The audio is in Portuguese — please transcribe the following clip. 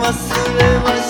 忘れは